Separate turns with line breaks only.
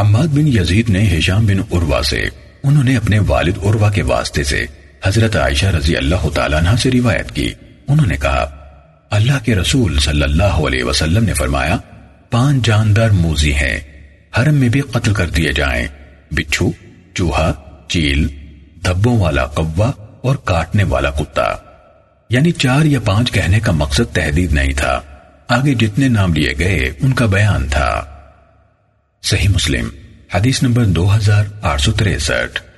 حماد بن یزید نے ہشام بن عروہ سے، انہوں نے اپنے والد عروہ کے واسطے سے حضرت عائشہ رضی اللہ تعالیٰ عنہ سے روایت کی۔ انہوں نے کہا، اللہ کے رسول صلی اللہ علیہ وسلم نے فرمایا پانچ جاندار موزی ہیں، حرم میں بھی قتل کر دیے جائیں۔ بچھو، چوہا، چیل، دھبوں والا قوا اور کاٹنے والا کتا۔ یعنی چار یا پانچ کہنے کا مقصد تحدید نہیں تھا۔ آگے جتنے نام لیے گئے، ان کا بیان تھا۔ صحیح مسلم حدیث نمبر دو ہزار آٹھ سو تریسٹھ۔